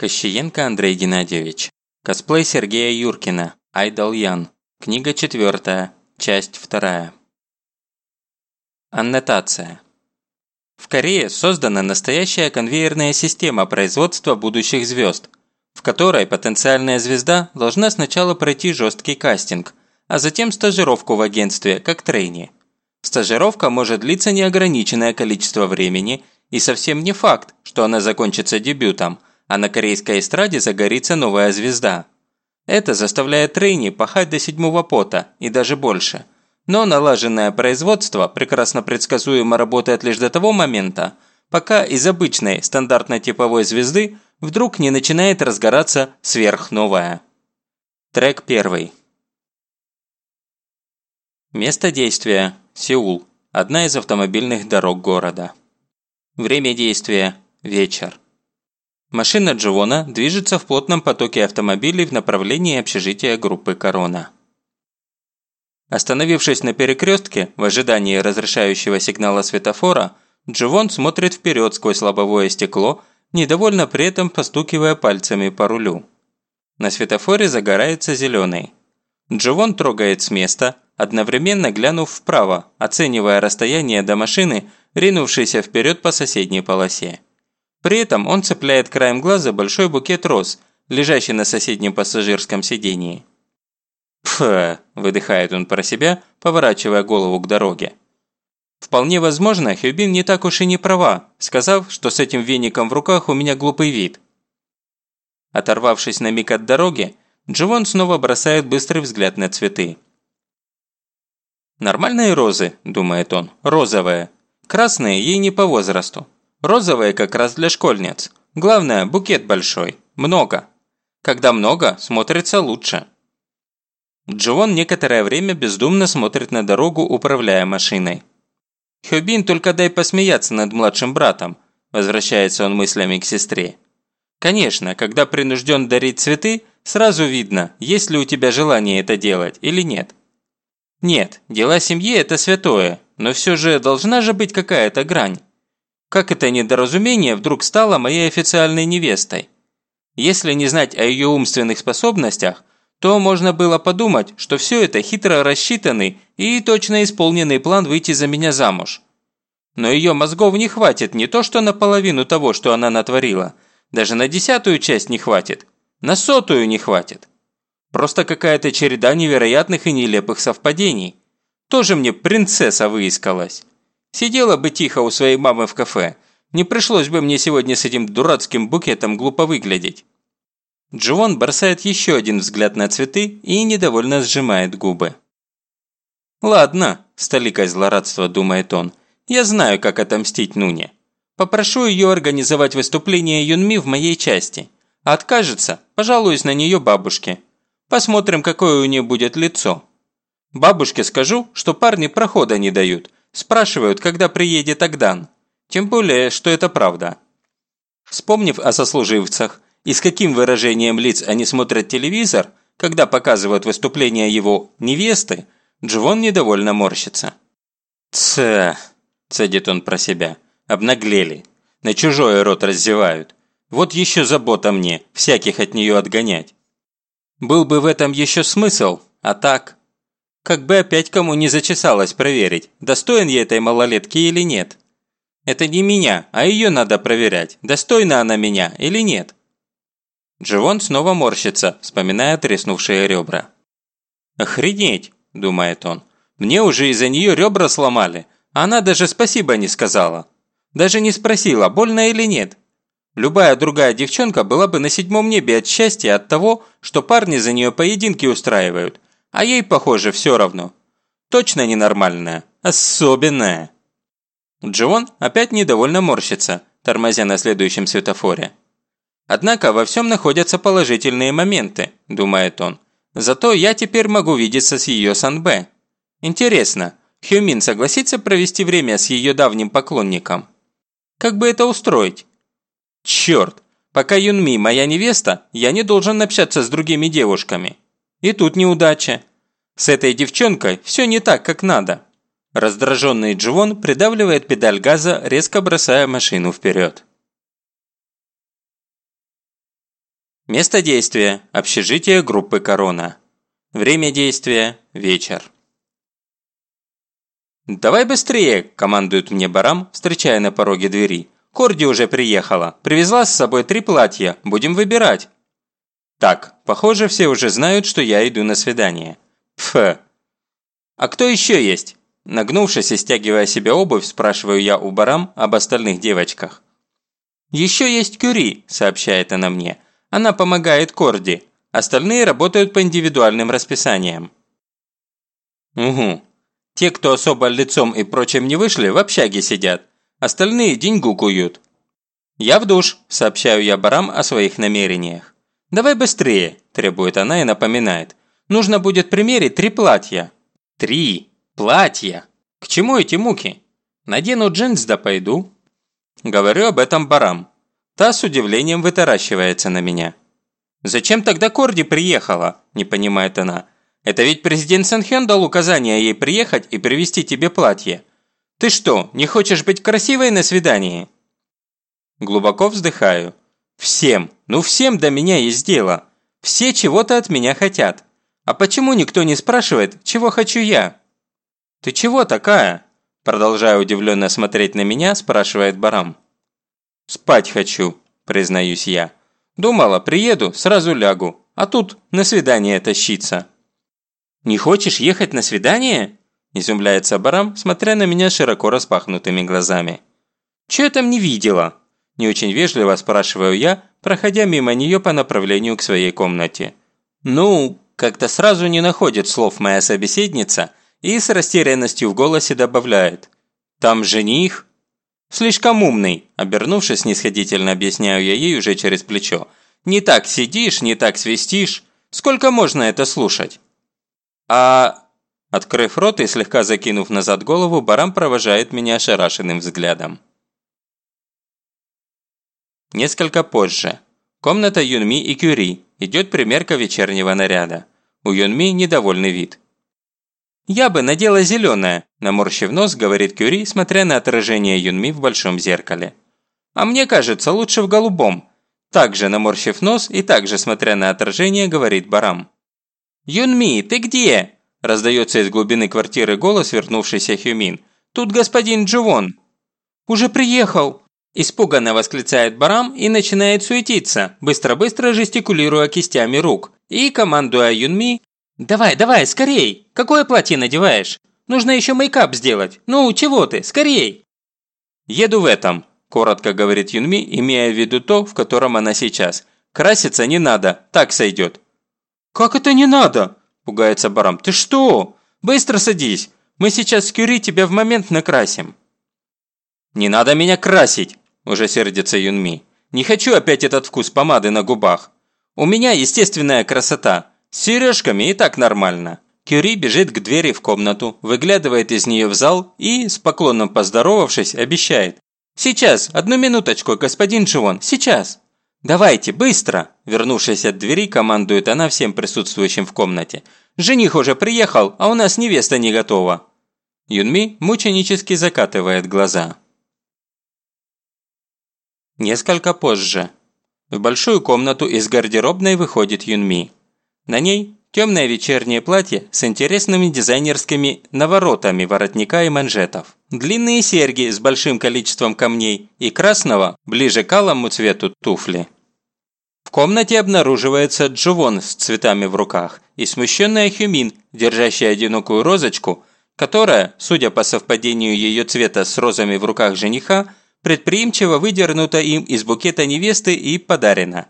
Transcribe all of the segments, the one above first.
Кощиенко Андрей Геннадьевич. Косплей Сергея Юркина. Айдол Ян. Книга четвертая. Часть вторая. Аннотация. В Корее создана настоящая конвейерная система производства будущих звезд, в которой потенциальная звезда должна сначала пройти жесткий кастинг, а затем стажировку в агентстве, как трейни. Стажировка может длиться неограниченное количество времени, и совсем не факт, что она закончится дебютом – а на корейской эстраде загорится новая звезда. Это заставляет Рейни пахать до седьмого пота и даже больше. Но налаженное производство прекрасно предсказуемо работает лишь до того момента, пока из обычной стандартной типовой звезды вдруг не начинает разгораться сверхновая. Трек первый. Место действия – Сеул, одна из автомобильных дорог города. Время действия – вечер. Машина Дживона движется в плотном потоке автомобилей в направлении общежития группы «Корона». Остановившись на перекрестке, в ожидании разрешающего сигнала светофора, Дживон смотрит вперед сквозь лобовое стекло, недовольно при этом постукивая пальцами по рулю. На светофоре загорается зеленый. Дживон трогает с места, одновременно глянув вправо, оценивая расстояние до машины, ринувшейся вперед по соседней полосе. При этом он цепляет краем глаза большой букет роз, лежащий на соседнем пассажирском сидении. «Пф», – выдыхает он про себя, поворачивая голову к дороге. Вполне возможно, Хюбин не так уж и не права, сказав, что с этим веником в руках у меня глупый вид. Оторвавшись на миг от дороги, Дживон снова бросает быстрый взгляд на цветы. «Нормальные розы», – думает он, – «розовые. Красные ей не по возрасту. Розовые как раз для школьниц. Главное, букет большой. Много. Когда много, смотрится лучше. Джовон некоторое время бездумно смотрит на дорогу, управляя машиной. «Хёбин, только дай посмеяться над младшим братом», возвращается он мыслями к сестре. «Конечно, когда принужден дарить цветы, сразу видно, есть ли у тебя желание это делать или нет. Нет, дела семьи – это святое, но все же должна же быть какая-то грань. Как это недоразумение вдруг стало моей официальной невестой? Если не знать о ее умственных способностях, то можно было подумать, что все это хитро рассчитанный и точно исполненный план выйти за меня замуж. Но ее мозгов не хватит не то что на половину того, что она натворила, даже на десятую часть не хватит, на сотую не хватит. Просто какая-то череда невероятных и нелепых совпадений. Тоже мне принцесса выискалась. Сидела бы тихо у своей мамы в кафе. Не пришлось бы мне сегодня с этим дурацким букетом глупо выглядеть. Дживон бросает еще один взгляд на цветы и недовольно сжимает губы. «Ладно», – с толикой злорадства думает он, – «я знаю, как отомстить Нуне. Попрошу ее организовать выступление Юнми в моей части. откажется, пожалуюсь на нее бабушке. Посмотрим, какое у нее будет лицо. Бабушке скажу, что парни прохода не дают, Спрашивают, когда приедет Агдан. Тем более, что это правда. Вспомнив о сослуживцах и с каким выражением лиц они смотрят телевизор, когда показывают выступление его невесты, Дживон недовольно морщится. «Ц...» – цедит он про себя. «Обнаглели. На чужой рот раздевают. Вот еще забота мне, всяких от нее отгонять. Был бы в этом еще смысл, а так...» Как бы опять кому не зачесалось проверить, достоин я этой малолетки или нет. Это не меня, а ее надо проверять, достойна она меня или нет. Дживон снова морщится, вспоминая треснувшие ребра. «Охренеть!» – думает он. «Мне уже из-за нее ребра сломали, а она даже спасибо не сказала. Даже не спросила, больно или нет. Любая другая девчонка была бы на седьмом небе от счастья от того, что парни за нее поединки устраивают, а ей, похоже, все равно. Точно ненормальная. Особенная. Джон опять недовольно морщится, тормозя на следующем светофоре. Однако во всем находятся положительные моменты, думает он. Зато я теперь могу видеться с ее Санбэ. Интересно, Хюмин согласится провести время с ее давним поклонником? Как бы это устроить? Черт, пока Юнми моя невеста, я не должен общаться с другими девушками. И тут неудача. С этой девчонкой все не так, как надо. Раздраженный Дживон придавливает педаль газа, резко бросая машину вперед. Место действия – общежитие группы «Корона». Время действия – вечер. «Давай быстрее!» – командует мне Барам, встречая на пороге двери. «Корди уже приехала. Привезла с собой три платья. Будем выбирать». Так, похоже, все уже знают, что я иду на свидание. Пф. А кто еще есть? Нагнувшись и стягивая себе обувь, спрашиваю я у Барам об остальных девочках. «Еще есть Кюри», – сообщает она мне. «Она помогает Корди. Остальные работают по индивидуальным расписаниям». «Угу. Те, кто особо лицом и прочим не вышли, в общаге сидят. Остальные деньгу куют». «Я в душ», – сообщаю я Барам о своих намерениях. «Давай быстрее», – требует она и напоминает. «Нужно будет примерить три платья». «Три платья? К чему эти муки? Надену джинс да пойду». Говорю об этом Барам. Та с удивлением вытаращивается на меня. «Зачем тогда Корди приехала?» – не понимает она. «Это ведь президент Сэнхён дал указание ей приехать и привезти тебе платье. Ты что, не хочешь быть красивой на свидании?» Глубоко вздыхаю. «Всем, ну всем до меня есть дело. Все чего-то от меня хотят. А почему никто не спрашивает, чего хочу я?» «Ты чего такая?» Продолжая удивленно смотреть на меня, спрашивает Барам. «Спать хочу», признаюсь я. Думала, приеду, сразу лягу, а тут на свидание тащиться». «Не хочешь ехать на свидание?» – изумляется Барам, смотря на меня широко распахнутыми глазами. «Чё я там не видела?» – не очень вежливо спрашиваю я, проходя мимо нее по направлению к своей комнате. «Ну, как-то сразу не находит слов моя собеседница и с растерянностью в голосе добавляет. Там жених?» «Слишком умный», – обернувшись, снисходительно объясняю я ей уже через плечо. «Не так сидишь, не так свистишь. Сколько можно это слушать?» «А...» Открыв рот и слегка закинув назад голову, Барам провожает меня ошарашенным взглядом. Несколько позже. Комната Юнми и Кюри. Идет примерка вечернего наряда. У Юнми недовольный вид. «Я бы надела зеленое», – наморщив нос, говорит Кюри, смотря на отражение Юнми в большом зеркале. «А мне кажется, лучше в голубом». Также наморщив нос и также смотря на отражение, говорит Барам. «Юнми, ты где?» – раздается из глубины квартиры голос вернувшийся Хюмин. «Тут господин Дживон». «Уже приехал!» Испуганно восклицает Барам и начинает суетиться, быстро-быстро жестикулируя кистями рук. И, командуя Юнми, «Давай, давай, скорей! Какое платье надеваешь? Нужно еще мейкап сделать. Ну, чего ты? Скорей!» «Еду в этом», – коротко говорит Юнми, имея в виду то, в котором она сейчас. «Краситься не надо, так сойдет». «Как это не надо?» – пугается Барам. «Ты что? Быстро садись. Мы сейчас с Кюри тебя в момент накрасим». «Не надо меня красить!» – уже сердится Юнми. «Не хочу опять этот вкус помады на губах. У меня естественная красота. С сережками и так нормально. Кюри бежит к двери в комнату, выглядывает из нее в зал и, с поклоном поздоровавшись, обещает. «Сейчас, одну минуточку, господин Дживон, сейчас!» «Давайте, быстро!» Вернувшись от двери, командует она всем присутствующим в комнате. «Жених уже приехал, а у нас невеста не готова!» Юнми мученически закатывает глаза. Несколько позже. В большую комнату из гардеробной выходит Юнми. На ней темное вечернее платье с интересными дизайнерскими наворотами воротника и манжетов. Длинные серьги с большим количеством камней и красного, ближе к алому цвету туфли. В комнате обнаруживается Джувон с цветами в руках и смущенная Хюмин, держащая одинокую розочку, которая, судя по совпадению ее цвета с розами в руках жениха, предприимчиво выдернута им из букета невесты и подарена.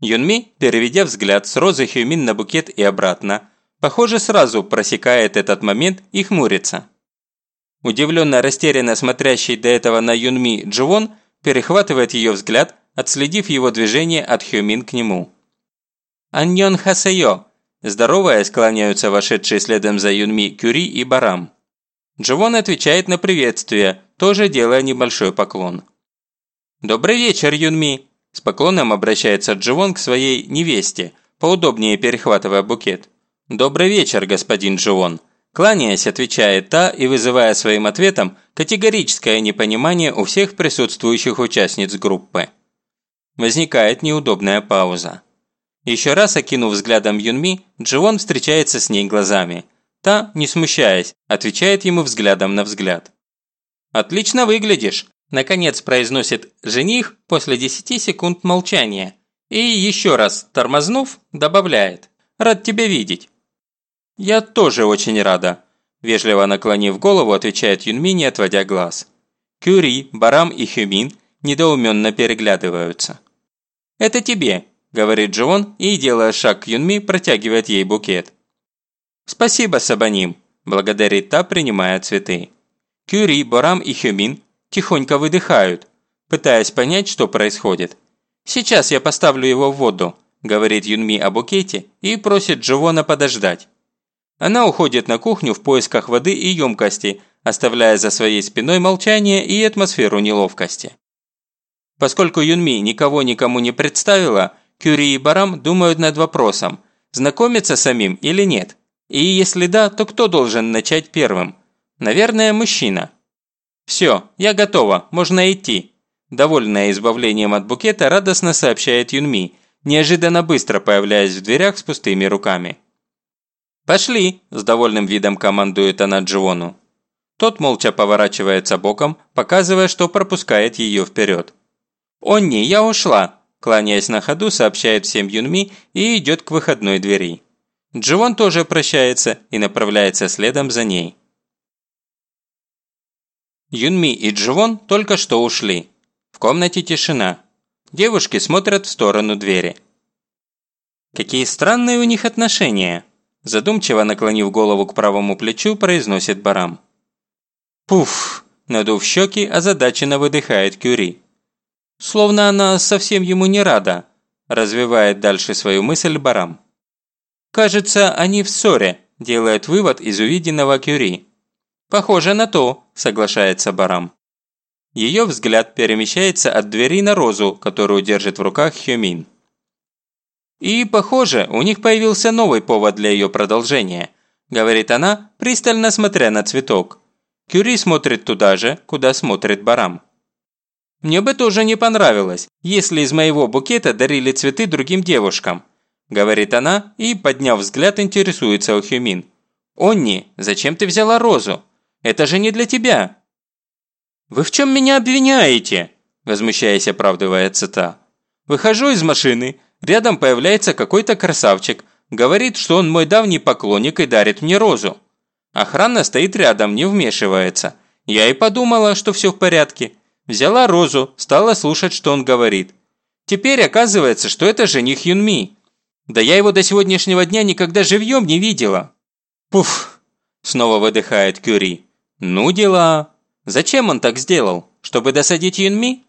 Юнми, переведя взгляд с розы Хюмин на букет и обратно, похоже, сразу просекает этот момент и хмурится. Удивленно растерянно смотрящий до этого на Юнми Дживон перехватывает ее взгляд, отследив его движение от Хюмин к нему. «Аньон Хасайо!» Здоровая склоняются вошедшие следом за Юнми Кюри и Барам. Дживон отвечает на приветствие, тоже делая небольшой поклон. «Добрый вечер, Юнми!» С поклоном обращается Дживон к своей невесте, поудобнее перехватывая букет. «Добрый вечер, господин Дживон!» Кланяясь, отвечает та и вызывая своим ответом категорическое непонимание у всех присутствующих участниц группы. Возникает неудобная пауза. Еще раз окинув взглядом Юнми, Дживон встречается с ней глазами. Та, не смущаясь, отвечает ему взглядом на взгляд. «Отлично выглядишь», – наконец произносит жених после 10 секунд молчания. И еще раз, тормознув, добавляет. «Рад тебя видеть». «Я тоже очень рада», – вежливо наклонив голову, отвечает Юнми, не отводя глаз. Кюри, Барам и Хюмин недоуменно переглядываются. «Это тебе», – говорит Джон и, делая шаг к Юнми, протягивает ей букет. «Спасибо, Сабаним», – благодарит та, принимая цветы. Кюри, Барам и Хюмин тихонько выдыхают, пытаясь понять, что происходит. «Сейчас я поставлю его в воду», – говорит Юнми о букете и просит Дживона подождать. Она уходит на кухню в поисках воды и емкости, оставляя за своей спиной молчание и атмосферу неловкости. Поскольку Юнми никого никому не представила, Кюри и Барам думают над вопросом, знакомиться самим или нет. И если да, то кто должен начать первым? Наверное, мужчина. «Все, я готова, можно идти», довольная избавлением от букета, радостно сообщает Юнми, неожиданно быстро появляясь в дверях с пустыми руками. «Пошли!» – с довольным видом командует она Дживону. Тот молча поворачивается боком, показывая, что пропускает ее вперед. «Онни, я ушла!» – кланяясь на ходу, сообщает всем Юнми и идет к выходной двери. Дживон тоже прощается и направляется следом за ней. Юнми и Дживон только что ушли. В комнате тишина. Девушки смотрят в сторону двери. Какие странные у них отношения. Задумчиво наклонив голову к правому плечу, произносит Барам. «Пуф!» – надув щеки, озадаченно выдыхает Кюри. Словно она совсем ему не рада, развивает дальше свою мысль Барам. «Кажется, они в ссоре», – делает вывод из увиденного Кюри. «Похоже на то», – соглашается Барам. Ее взгляд перемещается от двери на розу, которую держит в руках Хюмин. «И, похоже, у них появился новый повод для ее продолжения», – говорит она, пристально смотря на цветок. Кюри смотрит туда же, куда смотрит Барам. «Мне бы тоже не понравилось, если из моего букета дарили цветы другим девушкам», – говорит она и, подняв взгляд, интересуется у Хюмин. «Онни, зачем ты взяла розу? Это же не для тебя!» «Вы в чем меня обвиняете?» – возмущаясь, оправдывается та. «Выхожу из машины, Рядом появляется какой-то красавчик, говорит, что он мой давний поклонник и дарит мне розу. Охрана стоит рядом, не вмешивается. Я и подумала, что все в порядке. Взяла розу, стала слушать, что он говорит. Теперь оказывается, что это жених Юнми. Да я его до сегодняшнего дня никогда живьем не видела. Пуф, снова выдыхает Кюри. Ну дела. Зачем он так сделал? Чтобы досадить Юнми?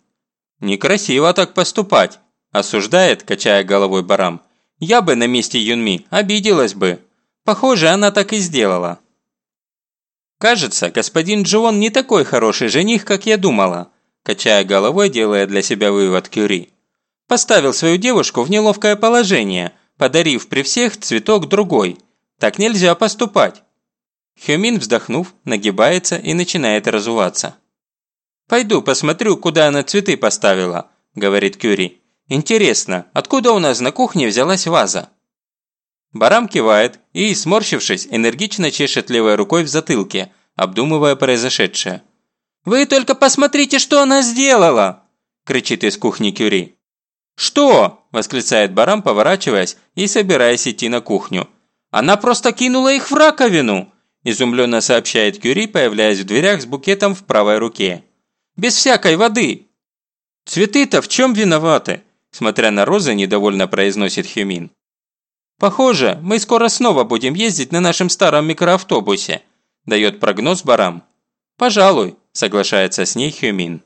Некрасиво так поступать. Осуждает, качая головой Барам. Я бы на месте Юнми обиделась бы. Похоже, она так и сделала. Кажется, господин Дживон не такой хороший жених, как я думала. Качая головой, делая для себя вывод Кюри. Поставил свою девушку в неловкое положение, подарив при всех цветок другой. Так нельзя поступать. Хюмин, вздохнув, нагибается и начинает разуваться. «Пойду посмотрю, куда она цветы поставила», – говорит Кюри. Интересно, откуда у нас на кухне взялась ваза? Барам кивает и, сморщившись, энергично чешет левой рукой в затылке, обдумывая произошедшее. «Вы только посмотрите, что она сделала!» – кричит из кухни Кюри. «Что?» – восклицает Барам, поворачиваясь и собираясь идти на кухню. «Она просто кинула их в раковину!» – изумленно сообщает Кюри, появляясь в дверях с букетом в правой руке. «Без всякой воды!» «Цветы-то в чем виноваты?» Смотря на розы, недовольно произносит Хюмин. «Похоже, мы скоро снова будем ездить на нашем старом микроавтобусе», дает прогноз Барам. «Пожалуй», соглашается с ней Хюмин.